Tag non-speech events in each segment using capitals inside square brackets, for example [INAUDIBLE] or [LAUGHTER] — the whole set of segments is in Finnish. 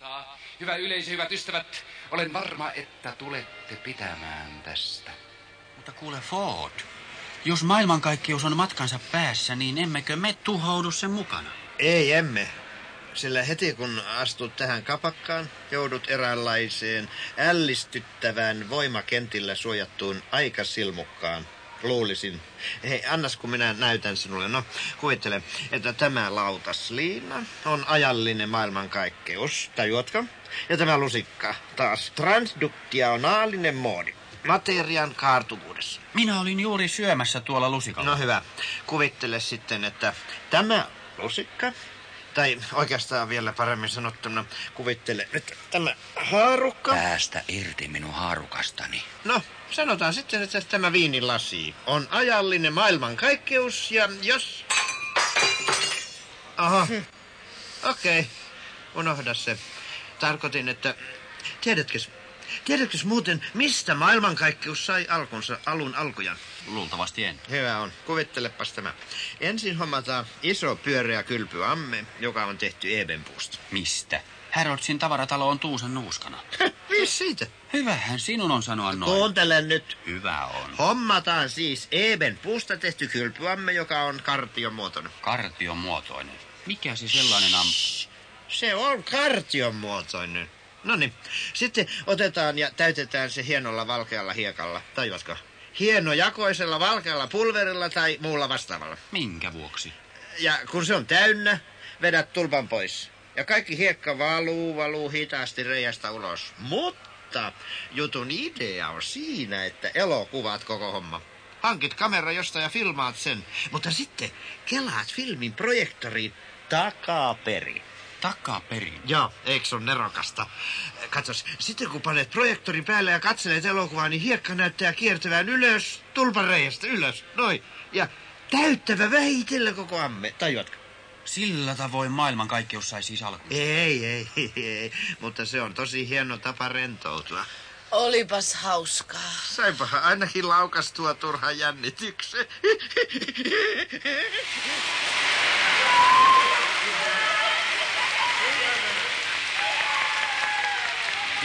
iltaa. Hyvä yleisö, hyvät ystävät, olen varma, että tulette pitämään tästä. Mutta kuule Ford, jos maailmankaikkeus on matkansa päässä, niin emmekö me tuhoudu sen mukana? Ei emme. Sillä heti kun astut tähän kapakkaan, joudut eräänlaiseen ällistyttävään voimakentillä suojattuun aikasilmukkaan. Luulisin. Hei, annas kun minä näytän sinulle. No, kuvittele, että tämä lautasliina on ajallinen maailmankaikkeus. Tajuatko? Ja tämä lusikka taas transduktionaalinen moodi. Materian kaartuvuudessa. Minä olin juuri syömässä tuolla lusikalla. No hyvä. Kuvittele sitten, että tämä lusikka tai oikeastaan vielä paremmin sanottuna, kuvittele nyt tämä haarukka. Päästä irti minun haarukastani. No, sanotaan sitten, että tämä viinilasi on ajallinen maailmankaikkeus ja jos... Aha, okei, okay. unohda se. Tarkoitin, että tiedätkö, tiedätkö muuten, mistä maailmankaikkeus sai alkunsa alun alkujan? Luultavasti en. Hyvä on. Kuvittelepas tämä. Ensin hommataan iso pyöreä kylpyamme, joka on tehty ebenpuusta. Mistä? Haroldsin tavaratalo on Tuusan nuuskana. [LAUGHS] Mies siitä. Hyvähän sinun on sanoa noin. Kuuntele nyt. Hyvä on. Hommataan siis Eben puusta tehty kylpyamme, joka on kartion muotoinen. Kartion muotoinen. Mikä se sellainen am... Se on kartion muotoinen. No niin, sitten otetaan ja täytetään se hienolla valkealla hiekalla. Tajuatko? hienojakoisella valkealla pulverilla tai muulla vastaavalla. Minkä vuoksi? Ja kun se on täynnä, vedät tulpan pois. Ja kaikki hiekka valuu, valuu hitaasti reiästä ulos. Mutta jutun idea on siinä, että elokuvat koko homma. Hankit kamera josta ja filmaat sen. Mutta sitten kelaat filmin projektoriin takaperin takaperin. Joo, eikö se on nerokasta? Katsos, sitten kun panet projektorin päälle ja katselet elokuvaa, niin hiekka näyttää kiertävän ylös, tulpareijasta ylös, noin. Ja täyttävä vähitellen koko amme, tajuatko? Sillä tavoin maailmankaikkeus sai siis alku. Ei, ei, ei, mutta se on tosi hieno tapa rentoutua. Olipas hauskaa. Saipahan ainakin laukastua turhan jännityksen. [LAUGHS]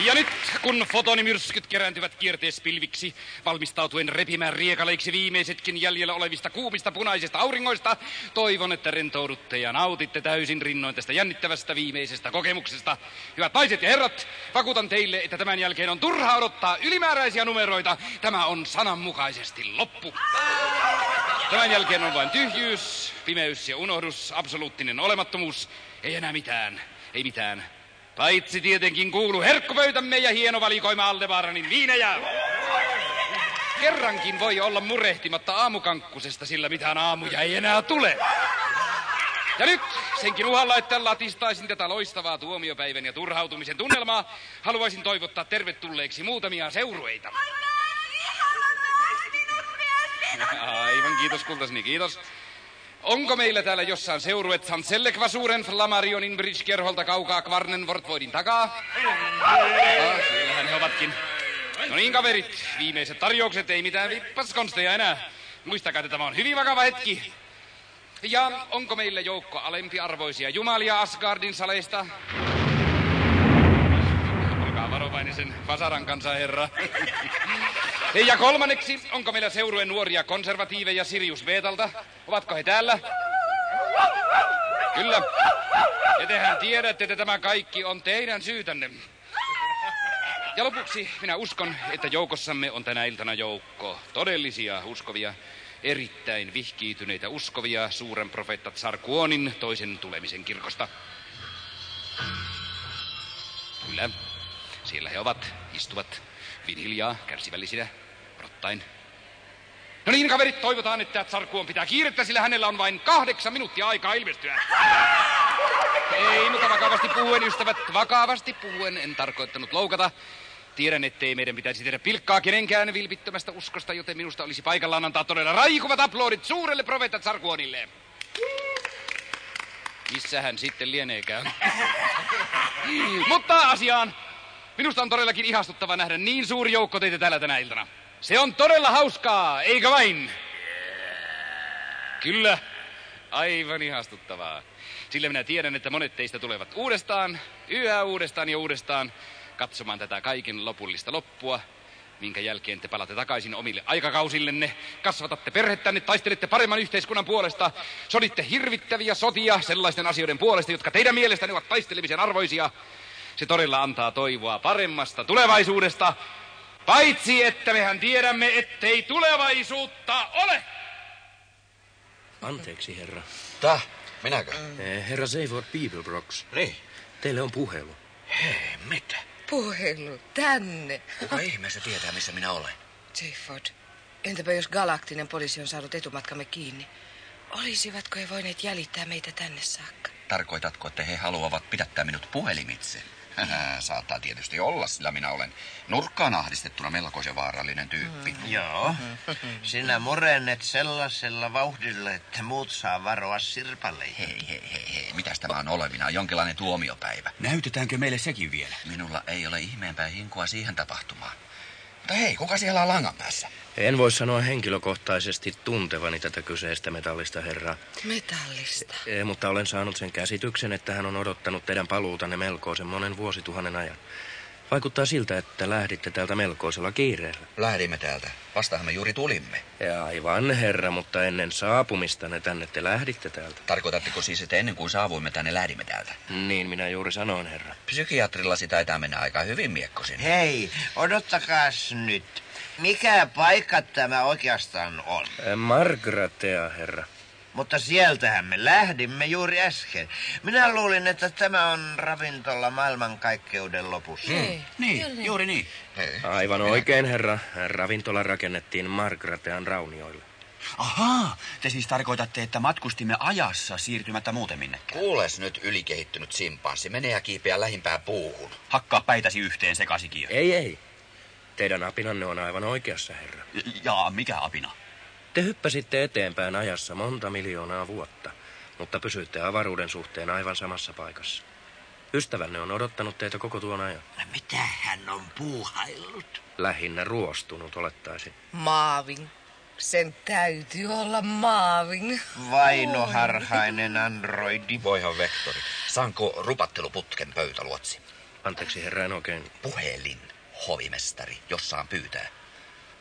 Ja nyt, kun fotonimyrskyt kerääntyvät kierteespilviksi, valmistautuen repimään riekaleiksi viimeisetkin jäljellä olevista kuumista punaisista auringoista, toivon, että rentoudutte ja nautitte täysin rinnoin tästä jännittävästä viimeisestä kokemuksesta. Hyvät naiset ja herrat, vakuutan teille, että tämän jälkeen on turha odottaa ylimääräisiä numeroita. Tämä on sananmukaisesti loppu. Tämän jälkeen on vain tyhjyys, pimeys ja unohdus, absoluuttinen olemattomuus. Ei enää mitään, ei mitään. Paitsi tietenkin kuulu herkkupöytämme ja hieno valikoima Aldebaaranin viinejä. Kerrankin voi olla murehtimatta aamukankkusesta, sillä mitään aamuja ei enää tule. Ja nyt, senkin uhalla, että latistaisin tätä loistavaa tuomiopäivän ja turhautumisen tunnelmaa, haluaisin toivottaa tervetulleeksi muutamia seurueita. Aivan, kiitos kultasni, kiitos. Onko meillä täällä jossain seuruet Santsellekvasuuren Flamarionin Bridge-kerholta kaukaa Kvarnenvortvoidin takaa? Ah, siellähän he ovatkin. No niin, kaverit, viimeiset tarjoukset, ei mitään vippaskonsteja enää. Muistakaa, että tämä on hyvin vakava hetki. Ja onko meillä joukko alempiarvoisia jumalia Asgardin saleista? Olkaa varovainen sen Vasaran kanssa, herra. Ja kolmanneksi, onko meillä seurueen nuoria konservatiiveja Sirius Veetalta? Ovatko he täällä? Kyllä. Ja tehän tiedätte, että tämä kaikki on teidän syytänne. Ja lopuksi minä uskon, että joukossamme on tänä iltana joukko todellisia uskovia, erittäin vihkiytyneitä uskovia suuren profeetta Tsarkuonin toisen tulemisen kirkosta. Kyllä, siellä he ovat, istuvat, hiljaa, kärsivällisinä, odottaen. No niin, kaverit, toivotaan, että Tsarkuon pitää kiirettä, sillä hänellä on vain kahdeksan minuuttia aikaa ilmestyä. Ei, mutta vakavasti puhuen, ystävät, vakavasti puhuen, en tarkoittanut loukata. Tiedän, ettei meidän pitäisi tehdä pilkkaa kenenkään vilpittömästä uskosta, joten minusta olisi paikallaan antaa todella raikuvat aplodit suurelle profeetta Tsarkuonille. Missä hän sitten lieneekään? Mutta asiaan. Minusta on todellakin ihastuttava nähdä niin suuri joukko teitä täällä tänä iltana. Se on todella hauskaa, eikö vain? Kyllä, aivan ihastuttavaa. Sillä minä tiedän, että monet teistä tulevat uudestaan, yhä uudestaan ja uudestaan katsomaan tätä kaiken lopullista loppua, minkä jälkeen te palatte takaisin omille aikakausillenne, kasvatatte perhettänne, taistelette paremman yhteiskunnan puolesta, soditte hirvittäviä sotia sellaisten asioiden puolesta, jotka teidän mielestänne ovat taistelemisen arvoisia. Se todella antaa toivoa paremmasta tulevaisuudesta, paitsi että mehän tiedämme, ettei tulevaisuutta ole. Anteeksi, herra. Täh, minäkö? Eh, Herra Seiford Beeblebrox, Niin. teille on puhelu. Hei, mitä? Puhelu tänne. Kuka ihmeessä tietää, missä minä olen? Jayford, entäpä jos galaktinen poliisi on saanut etumatkamme kiinni? Olisivatko he voineet jäljittää meitä tänne saakka? Tarkoitatko, että he haluavat pidättää minut puhelimitse? [LAUGHS] Saattaa tietysti olla, sillä minä olen nurkkaan ahdistettuna melkoisen vaarallinen tyyppi. Mm. Joo. Sinä murennet sellaisella vauhdilla, että muut saa varoa sirpaleihin. Hei, hei, hei, hei. Mitäs tämä on olevina? Jonkinlainen tuomiopäivä. Näytetäänkö meille sekin vielä? Minulla ei ole ihmeenpäin hinkua siihen tapahtumaan. Mutta hei, kuka siellä on langan päässä? En voi sanoa henkilökohtaisesti tuntevani tätä kyseistä metallista herraa, Metallista. eh, mutta olen saanut sen käsityksen, että hän on odottanut teidän paluutanne melkoisen monen vuosituhannen ajan. Vaikuttaa siltä, että lähditte täältä melkoisella kiireellä. Lähdimme täältä. Vastahan me juuri tulimme. Ja aivan herra, mutta ennen saapumistanne tänne te lähditte täältä. Tarkoitatteko siis, että ennen kuin saavuimme tänne, lähdimme täältä? Niin minä juuri sanoin, herra. Psykiatrilla sitä taitaa mennä aika hyvin miekkosin. Hei, odottakaas nyt. Mikä paikka tämä oikeastaan on? Margratea, herra. Mutta sieltähän me lähdimme juuri äsken. Minä luulin, että tämä on ravintola maailmankaikkeuden lopussa. Hei, Niin, juuri niin. Hei. Aivan oikein, herra. Ravintola rakennettiin Margratean raunioille. Ahaa, te siis tarkoitatte, että matkustimme ajassa siirtymättä muuten minnekään. Kuules nyt ylikehittynyt simpanssi. Mene ja kiipeä lähimpään puuhun. Hakkaa päitäsi yhteen sekasikin. Ei, ei. Teidän apinanne on aivan oikeassa, herra. Jaa, mikä apina? Te hyppäsitte eteenpäin ajassa monta miljoonaa vuotta, mutta pysyitte avaruuden suhteen aivan samassa paikassa. Ystävänne on odottanut teitä koko tuon ajan. Mitä hän on puuhaillut? Lähinnä ruostunut, olettaisin. Maavin. Sen täytyy olla Maavin. Vainoharhainen androidi. Voihan vektori. Saanko rupatteluputken pöytäluotsi? Anteeksi, herra, en oikein... Puhelin, hovimestari, jos saan pyytää.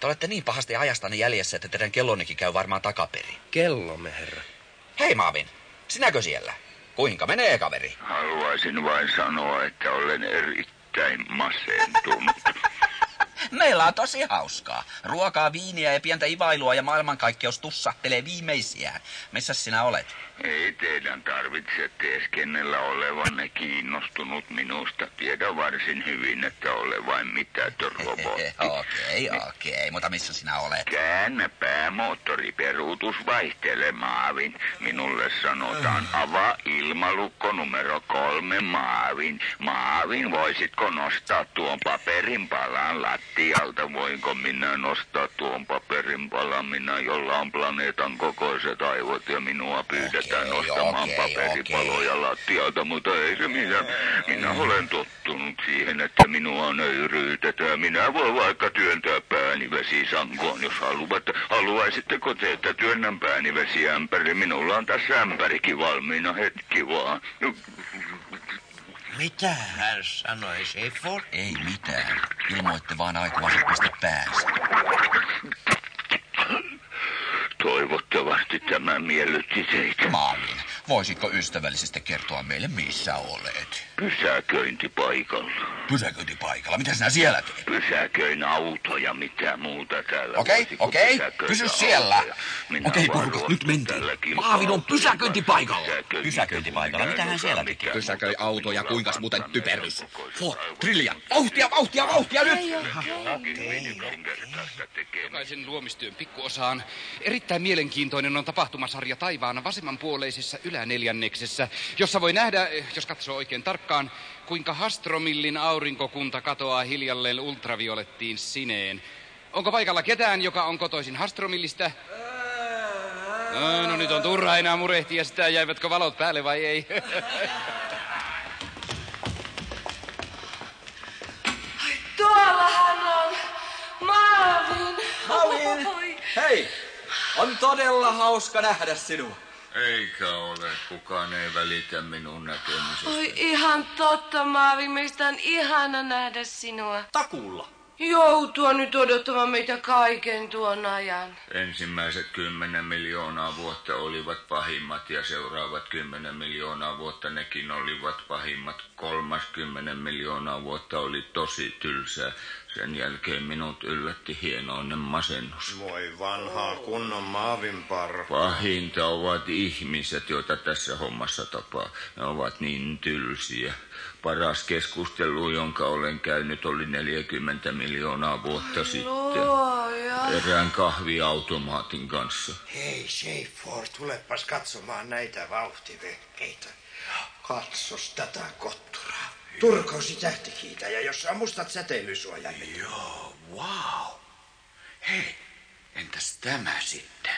Te olette niin pahasti ajastanne jäljessä, että teidän kellonnekin käy varmaan takaperin. Kellomme, herra. Hei Maavin, sinäkö siellä? Kuinka menee, kaveri? Haluaisin vain sanoa, että olen erittäin masentunut. [LAUGHS] Meillä on tosi hauskaa. Ruokaa, viiniä ja pientä ivailua ja maailmankaikkeus tussahtelee viimeisiään. Missä sinä olet? Ei teidän tarvitse teeskennellä olevanne kiinnostunut minusta. Tiedän varsin hyvin, että olen vain mitätön robotti. [LAUGHS] Okei, okei, mutta missä sinä olet? Käännä päämoottori peruutus vaihtelemaan. Minulle sanotaan avaa ilmalukko numero kolme Maavin. Maavin, voisitko nostaa tuon paperin palan lattialta? Voinko minä nostaa tuon paperin palan? Minä, jolla on planeetan kokoiset aivot ja minua pyydetään Okei, nostamaan okei, paperipaloja lattialta, mutta ei se minä. Minä olen tottunut siihen, että minua nöyryytetään. Minä voin vaikka työntää pääni vesisankoon, jos haluat. Haluaisitteko te, että työnnän pääni vesiämpäri? Minulla on tässä ämpärikin valmiina hetki vaan. Mitä hän sanoi, Seiford? Ei mitään. Ilmoitte vaan pistä päänsä. Toivottavasti tämä miellytti teitä. Maavin, voisitko ystävällisesti kertoa meille, missä olet? Pysäköintipaikalla. Pysäköintipaikalla. Mitä sinä siellä teet? Pysäköin autoja, mitä muuta täällä. Okei, Voisiko okei, pysäköidä pysy siellä. Okei, porukat, nyt mentiin. Maavin on pysäköintipaikalla. Pysäköinti- Pysäköintipaikalla? Mitä hän siellä tekee? Pysäköi autoja, kuinkas muuten typerys. Ford, Trillian, vauhtia, vauhtia, vauhtia nyt! Jokaisen luomistyön pikkuosaan erittäin mielenkiintoinen on tapahtumasarja taivaan vasemmanpuoleisessa yläneljänneksessä, jossa voi nähdä, eh, jos katsoo oikein tarkkaan, kuinka Hastromillin aurinkokunta katoaa hiljalleen ultraviolettiin sineen. Onko paikalla ketään, joka on kotoisin Hastromillistä? No, no nyt on turha enää murehtia sitä, jäivätkö valot päälle vai ei. [LAUGHS] Tuollahan on. Hei! On todella hauska nähdä sinua. Eikä ole. Kukaan ei välitä minun näkemisestä. Oi ihan totta, Maavi. Meistä on ihana nähdä sinua. Takuulla. Joutua nyt odottamaan meitä kaiken tuon ajan. Ensimmäiset kymmenen miljoonaa vuotta olivat pahimmat ja seuraavat kymmenen miljoonaa vuotta nekin olivat pahimmat. Kolmas kymmenen miljoonaa vuotta oli tosi tylsää. Sen jälkeen minut yllätti hienoinen masennus. Voi vanhaa kunnon maavin parha. Pahinta ovat ihmiset, joita tässä hommassa tapaa. Ne ovat niin tylsiä. Paras keskustelu, jonka olen käynyt, oli 40 miljoonaa vuotta sitten. Luoja. Erään kahviautomaatin kanssa. Hei, Seyford, tulepas katsomaan näitä vauhtivehkeitä. Katsos tätä kotturaa. Turkoosi tähtikiitäjä, jossa on mustat säteilysuojaimet. Joo, wow. Hei, entäs tämä sitten?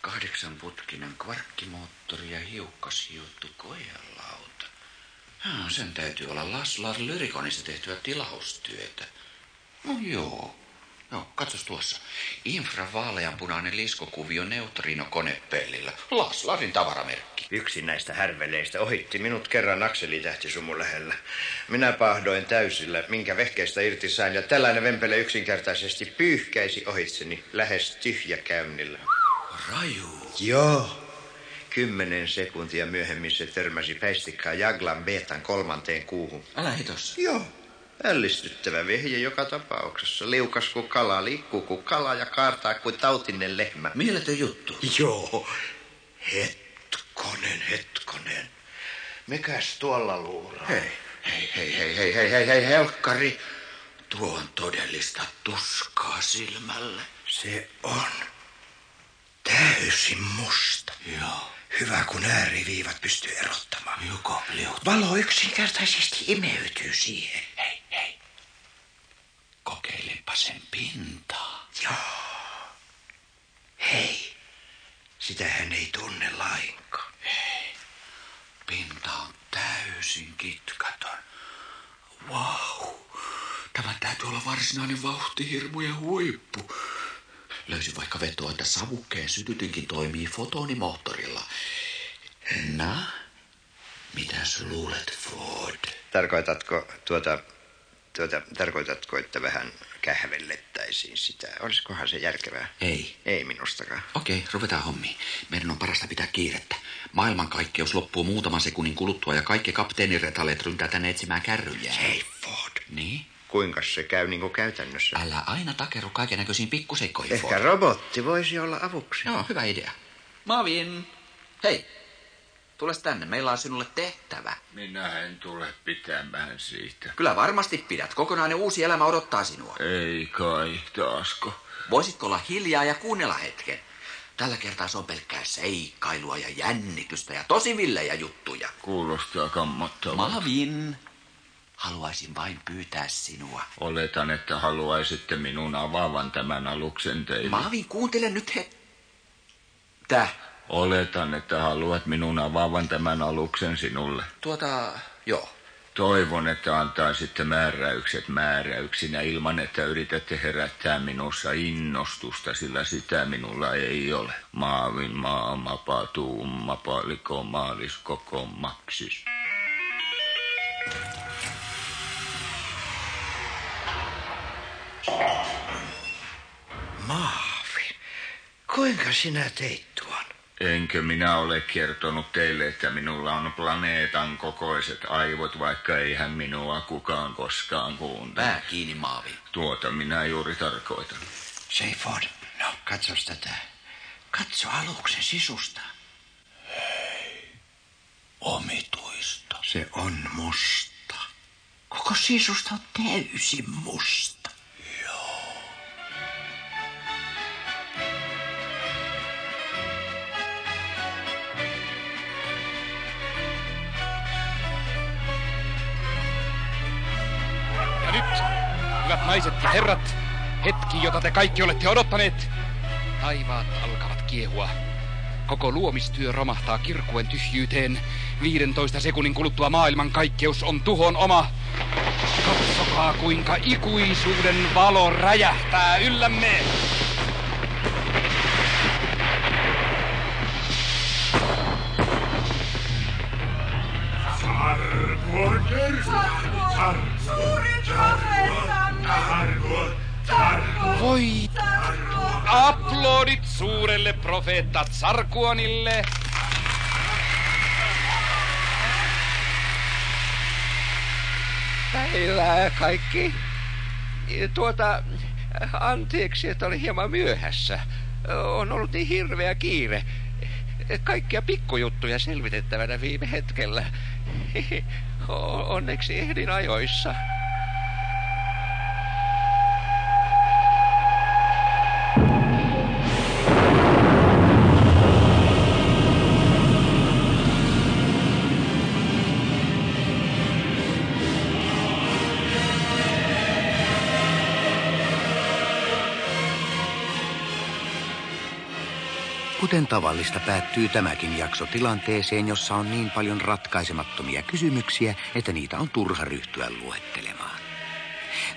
Kahdeksanputkinen kvarkkimoottori ja hiukkashiuttu kojelauta. Ah, sen täytyy olla Laslar Lyrikonissa tehtyä tilaustyötä. No joo. Joo, katsos tuossa. Infravaaleanpunainen liskokuvio neutrinokonepellillä. Laslarin tavaramerkki. Yksi näistä härveleistä ohitti minut kerran akselitähtisumun lähellä. Minä pahdoin täysillä, minkä vehkeistä irti sain, ja tällainen vempele yksinkertaisesti pyyhkäisi ohitseni lähes tyhjäkäynnillä. Raju. Joo. Kymmenen sekuntia myöhemmin se törmäsi päistikkaa Jaglan Beetan kolmanteen kuuhun. Älä hitos. Joo. Ällistyttävä vehje joka tapauksessa. Liukas kuin kala, liikkuu kuin kala ja kaartaa kuin tautinen lehmä. Mieletön juttu. Joo. Hetkonen, hetkonen. Mikäs tuolla luuraa? Hei. Hei, hei, hei, hei, hei, hei, hei, helkkari. Tuo on todellista tuskaa silmälle. Se on täysin musta. Joo. Hyvä, kun ääriviivat pystyy erottamaan. Joko liut. Valo yksinkertaisesti imeytyy siihen. Hei, hei. Kokeilepa sen pintaa. Joo. Hei, sitähän ei tunne lainkaan. Hei, pinta on täysin kitkaton. Vau, tämä täytyy olla varsinainen vauhtihirmujen huippu. Löysin vaikka vetoa, että savukkeen sytytinkin toimii fotonimoottorilla. Na, mitäs luulet, Ford? Tarkoitatko tuota, tuota, tarkoitatko, että vähän kähvellettäisiin sitä? Olisikohan se järkevää? Ei. Ei minustakaan. Okei, ruvetaan hommiin. Meidän on parasta pitää kiirettä. Maailmankaikkeus loppuu muutaman sekunnin kuluttua ja kaikki kapteeniretalet ryntää tänne etsimään kärryjä. Hei, Ford. Niin? Kuinka se käy niin kuin käytännössä? Älä aina takeru kaiken näköisiin pikkuseikkoihin, Ehkä Ford. robotti voisi olla avuksi. Joo, hyvä idea. Marvin, hei, tules tänne. Meillä on sinulle tehtävä. Minä en tule pitämään siitä. Kyllä varmasti pidät. Kokonainen uusi elämä odottaa sinua. Ei kai, taasko. Voisitko olla hiljaa ja kuunnella hetken? Tällä kertaa se on pelkkää seikkailua ja jännitystä ja tosi villejä juttuja. Kuulostaa kammottavalta. Marvin, haluaisin vain pyytää sinua. Oletan, että haluaisitte minun avaavan tämän aluksen teille. Marvin, kuuntele nyt he... Täh? Oletan, että haluat minun avaavan tämän aluksen sinulle. Tuota, joo. Toivon, että antaisitte määräykset määräyksinä ilman, että yritätte herättää minussa innostusta, sillä sitä minulla ei ole. Maavin maa, mapa, tuumma, paliko, maalis, koko, maksis. Maavi, kuinka sinä teit tuon? Enkö minä ole kertonut teille, että minulla on planeetan kokoiset aivot, vaikka eihän minua kukaan koskaan kuuntele. Pää kiinni, Maavi. Tuota minä juuri tarkoitan. Seyford, no katsos tätä. Katso aluksen sisusta. Omituista. Se on musta. Koko sisusta on täysin musta. Hyvät naiset ja herrat, hetki, jota te kaikki olette odottaneet. Taivaat alkavat kiehua. Koko luomistyö romahtaa kirkuen tyhjyyteen. 15 sekunnin kuluttua maailman kaikkeus on tuhon oma. Katsokaa, kuinka ikuisuuden valo räjähtää yllämme. Sarkoidersa! Voi aplodit suurelle profeetta Tsarkuonille. Päivää kaikki. Tuota, anteeksi, että oli hieman myöhässä. On ollut niin hirveä kiire. Kaikkia pikkujuttuja selvitettävänä viime hetkellä. [LAUGHS] Onneksi ehdin ajoissa. Kuten tavallista päättyy tämäkin jakso tilanteeseen, jossa on niin paljon ratkaisemattomia kysymyksiä, että niitä on turha ryhtyä luettelemaan.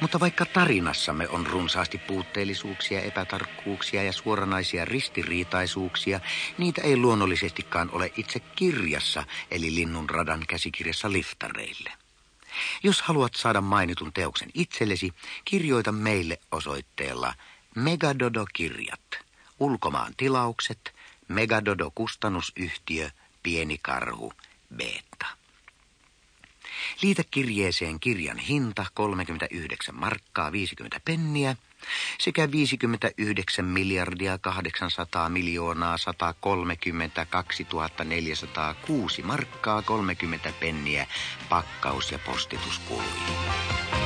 Mutta vaikka tarinassamme on runsaasti puutteellisuuksia, epätarkkuuksia ja suoranaisia ristiriitaisuuksia, niitä ei luonnollisestikaan ole itse kirjassa, eli Linnun radan käsikirjassa liftareille. Jos haluat saada mainitun teoksen itsellesi, kirjoita meille osoitteella Megadodo-kirjat. Ulkomaan tilaukset, Megadodo kustannusyhtiö, Pieni Karhu, Beta. Liitä kirjeeseen kirjan hinta 39 markkaa 50 penniä sekä 59 miljardia 800 miljoonaa 132 406 markkaa 30 penniä pakkaus- ja postituskuluihin.